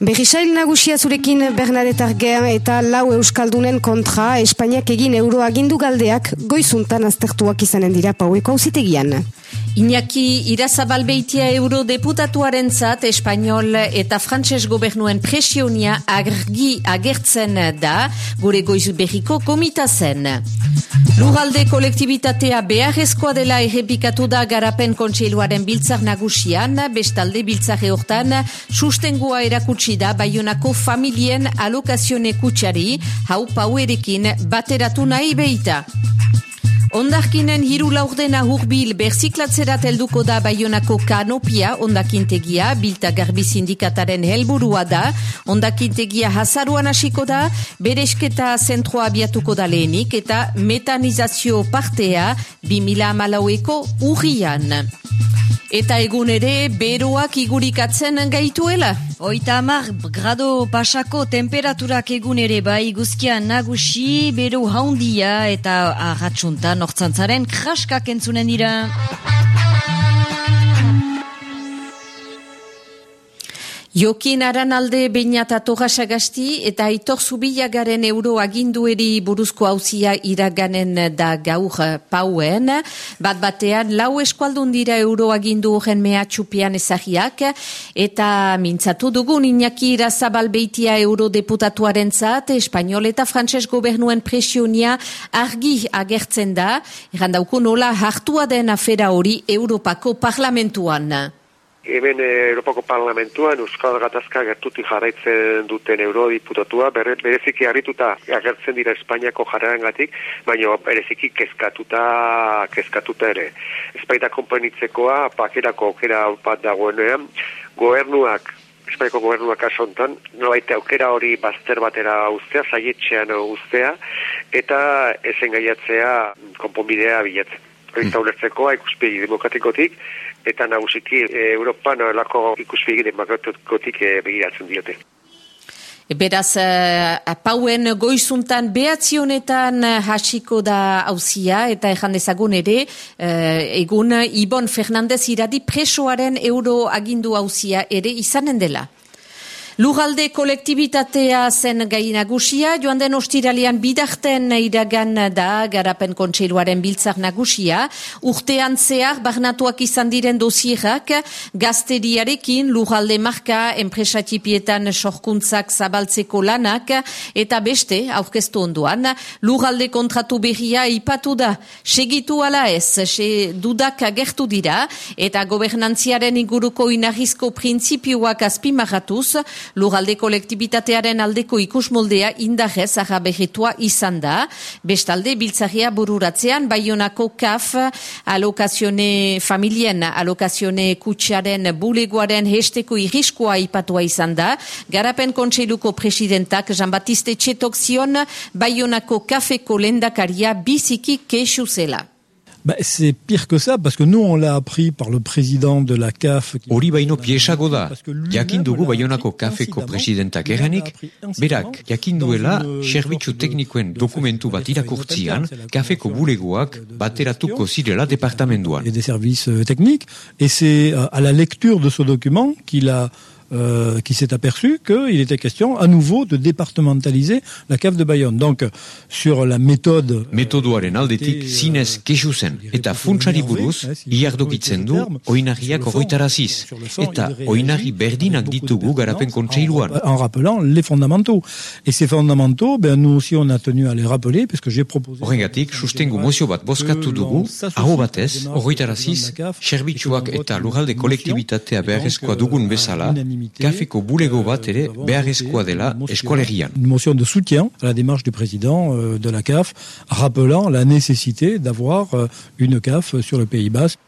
Berrisail nagusia zurekin Bernadette Argea eta lau euskaldunen kontra Espainiak egin euroagindu galdeak goizuntan aztertuak izanen dira paueko hausitegian. Iñaki irazabalbeitia eurodeputatuaren zat Espainol eta Frantses gobernuen presionia agergi agertzen da gure goiz berriko komita zen. Lugalde kolektibitatea beharrezkoa dela errepikatu da garapen kontseiluaren biltzar nagusian, bestalde biltzar hortan sustengua erakutsi da Baionako familien alokazione kutsari, hau pauerekin bateratu nahi behita. Ondarkinen hiru laurdena hurbil berziklatzerat helduko da Baionako kanopia ondakintegia, bilta garbi sindikataren helburua da, ondakintegia hasaruan hasiko da, beresketa zentroa abiatuko da lehenik eta metanizazio partea 2000 malaueko urrian. Eta egun ere, beroak igurikatzen gaituela. Oita amar grado pasako temperaturak egun ere bai guzkian nagusi, bero haundia eta arratsunta nortzantzaren kraskak entzunen dira. Jokin aranalde bainat atogasagasti eta aitor zubilagaren euro agindueri buruzko hauzia iraganen da gaur pauen. Bat batean, lau eskualdun dira euro agindu horren mehatxupian ezagiak eta mintzatu dugun inaki irazabal beitia eurodeputatuaren zat, espanol eta frantses gobernuen presionia argi agertzen da, errandauko nola hartua den afera hori Europako parlamentuan. Hemen eh, Europako Parlamentuan Euskal Gatazka gertutik jarraitzen duten eurodiputatua, bere, bereziki harrituta agertzen dira Espainiako jarrerangatik, baina bereziki kezkatuta, kezkatuta ere. Espaita konpenitzekoa, pakerako okera bat dagoenean, gobernuak Espainiako gobernuak asontan, nolaite aukera hori bazter batera ustea, zaietxean ustea, eta esen gaiatzea konponbidea bilatzen. Hori mm. ulertzeko, ikuspegi demokratikotik, eta nagusiki e, Europan lako ikuspegi demokratikotik e, begiratzen diote. Beraz, uh, pauen goizuntan behatzionetan hasiko da hauzia eta ejan dezagun ere, egun Ibon Fernandez iradi presoaren euro agindu hauzia ere izanen dela. Lugalde kolektibitatea zen gai nagusia, joan den ostiralian bidarten iragan da garapen kontseiluaren biltzak nagusia, urtean zehar barnatuak izan diren dosierak, gazteriarekin lugalde marka enpresatipietan sorkuntzak zabaltzeko lanak, eta beste, aurkeztu onduan, lugalde kontratu berria ipatu da, segitu ala ez, se dudak agertu dira, eta gobernantziaren inguruko inarrizko printzipioak azpimaratuz, Lugalde kolektibitatearen aldeko ikusmoldea indarrez agabegetua izan da. Bestalde, biltzagia bururatzean, baionako kaf alokazione familien, alokazione kutsaren bulegoaren hesteko iriskoa ipatua izan da. Garapen kontseiluko presidentak Jean-Baptiste Txetok zion, baionako kafeko lendakaria biziki kesu zela. Bah, c'est pire que ça, parce que nous, on l'a appris par le président de la CAF. Hori baino piesago da, jakin dugu baionako kafeko presidentak eranik, berak, jakin duela, servitzu teknikoen dokumentu bat irakurtzian, kafeko bulegoak bateratuko zirela departamentuan. Et des services euh, techniques, et c'est euh, à la lecture de ce document qu'il a euh, qui s'est aperçu qu'il était question à nouveau de départementaliser la cave de Bayonne. Donc, sur la méthode... Metodoaren aldetik zinez kesu zen, eta funtsari buruz, iardokitzen du oinarriak horretaraziz, eta oinarri berdinak ditugu garapen kontseiluan. En rappelant les fondamentaux. Et ces fondamentaux, ben, nous aussi on a tenu à les rappeler, parce que j'ai proposé... Horrengatik, sustengu mozio bat bozkatu dugu, aho batez, horretaraziz, serbitxuak eta lugalde kolektibitatea beharrezkoa dugun bezala, Kafeko bulego bat ere beharrezkoa dela eskualerian. Une motion de soutien à la démarche du président euh, de la CAF, rappelant la nécessité d'avoir euh, une CAF sur le Pays Basque.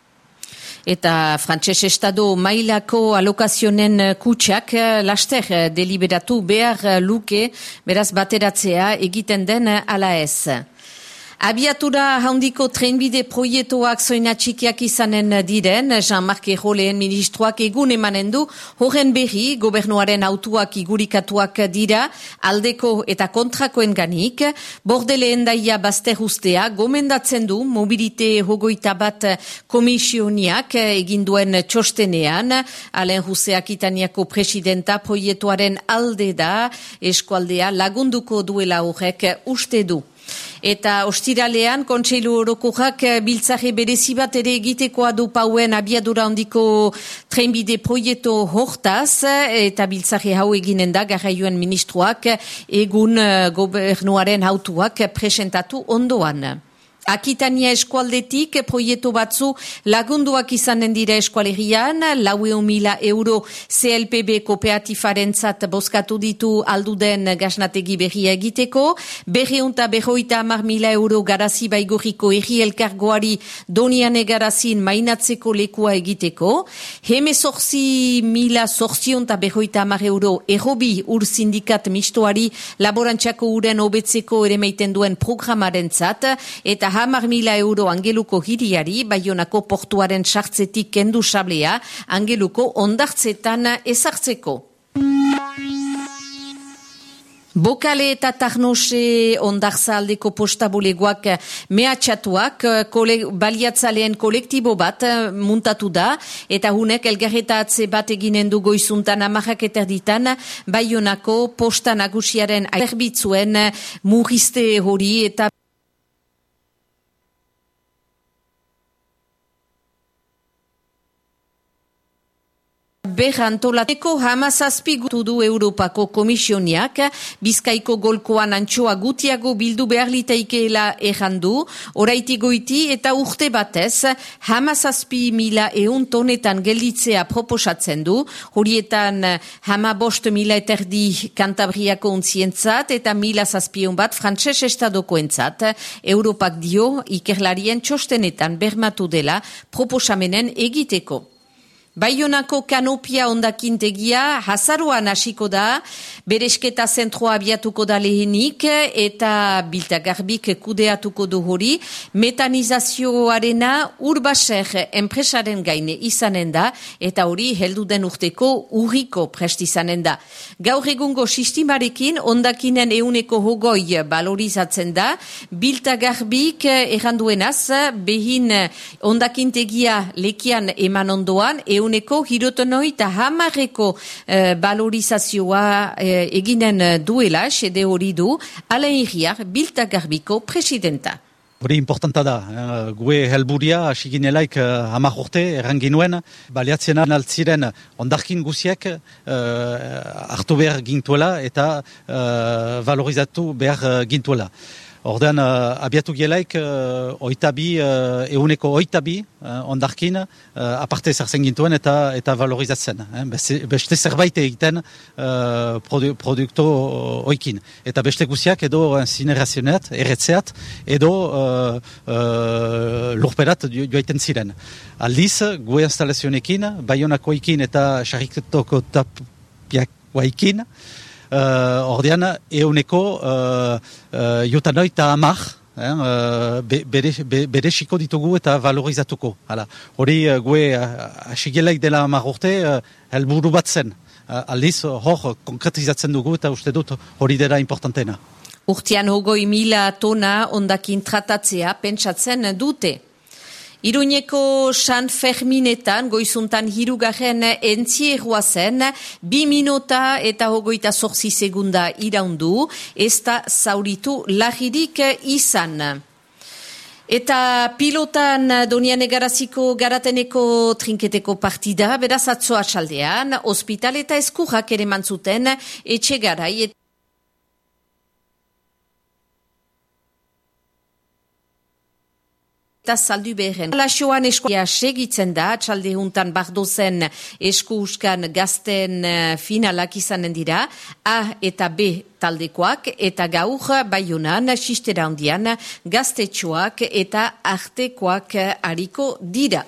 Eta frantses estado mailako alokazionen kutsak laster deliberatu behar luke beraz bateratzea egiten den ala ez. Abiatura handiko trenbide proietoak zoina txikiak izanen diren, Jean-Marc Ejoleen ministroak egun emanen du, horren berri, gobernuaren autuak igurikatuak dira, aldeko eta kontrakoen ganik, bordeleen daia bazter ustea, gomendatzen du, mobilite hogoita bat komisioniak eginduen txostenean, Alen Huseak Itaniako presidenta proietuaren alde da, eskualdea lagunduko duela horrek uste du. Eta ostiralean, kontseilu orokoak eh, biltzare berezi bat ere egitekoa du pauen abiadura handiko trenbide proieto hortaz, eta biltzare hau eginen da garraioen ministroak egun eh, gobernuaren autuak presentatu ondoan. Akitania eskualdetik proiektu batzu lagunduak izanen dira eskualerian, laue mila euro CLPB kooperatifaren zat boskatu ditu alduden gaznategi berria egiteko, berreunta berroita amar mila euro garazi baigurriko erri elkargoari doniane garazin mainatzeko lekua egiteko, heme sorzi mila sorziunta berroita amar euro errobi ur sindikat mistoari laborantxako uren obetzeko ere meiten duen programaren zat, eta hamar mila euro angeluko hiriari, baionako portuaren sartzetik kendu sablea, angeluko ondartzetan ezartzeko. Bokale eta Tarnose ondarzaldeko postabulegoak mehatxatuak kole, baliatzaleen kolektibo bat muntatu da eta hunek elgarretatze bat eginen du goizuntan amarrak eterditan baionako posta nagusiaren aierbitzuen muriste hori eta berrantolateko hamazazpi gutu du Europako Komisioniak, Bizkaiko golkoan antxoa gutiago bildu behar liteikeela errandu, oraiti goiti eta urte batez, hamazazpi mila eun tonetan gelditzea proposatzen du, horietan hama bost mila eterdi kantabriako untzientzat eta mila zazpion bat frantses estadoko entzat, Europak dio ikerlarien txostenetan bermatu dela proposamenen egiteko. Baionako kanopia ondakintegia hazaruan hasiko da, beresketa zentroa abiatuko da lehenik eta biltagarbik kudeatuko du hori, metanizazioarena urbaser enpresaren gaine izanen da eta hori heldu den urteko urriko prestizanen da. Gaur egungo sistimarekin ondakinen euneko hogoi balorizatzen da, biltagarbik erranduenaz behin ondakintegia lekian eman ondoan, euneko hirotonoi eta hamareko eh, valorizazioa eh, eginen duela, sede hori du, Alain Iriar, Bilta Garbiko presidenta. Hori importanta da, uh, gue helburia asiginelaik uh, hamar urte erranginuen, baliatzen altziren ondarkin guziek uh, hartu behar gintuela eta uh, valorizatu behar gintuela. Ordean, uh, abiatu gielaik, uh, oitabi, uh, euneko oitabi uh, ondarkin, uh, aparte zerzen gintuen eta eta valorizatzen. Eh? Beste zerbait egiten uh, produ, produkto oikin. Eta beste guziak edo incinerazionet, erretzeat, edo uh, uh, lurperat joaiten ziren. Aldiz, gue instalazionekin, baionako ikin eta xarriketoko tapiak waikin, uh, ordean euneko uh, uh, jutanoi eta amak uh, bere, bere xiko ditugu eta valorizatuko. Hala. Hori uh, gue asigelaik uh, dela amak urte uh, helburu bat zen. Uh, aldiz, hor, konkretizatzen dugu eta uste dut hori dela importantena. Urtian hogoi mila tona ondakin tratatzea pentsatzen dute. Iruñeko San Ferminetan, goizuntan hirugarren entzierua zen, bi minota eta hogoita zorzi segunda iraundu, ez da zauritu lahirik izan. Eta pilotan donian egaraziko garateneko trinketeko partida, beraz atzoa txaldean, ospital eta eskurrak ere mantzuten etxe garai. Eta saldu behren. Lasoan eskoia segitzen da, txalde juntan bardozen esku uskan gazten eh, finalak izanen dira, A eta B taldekoak, eta gaur baiunan, sistera hondian, gaztetxoak eta artekoak hariko dira.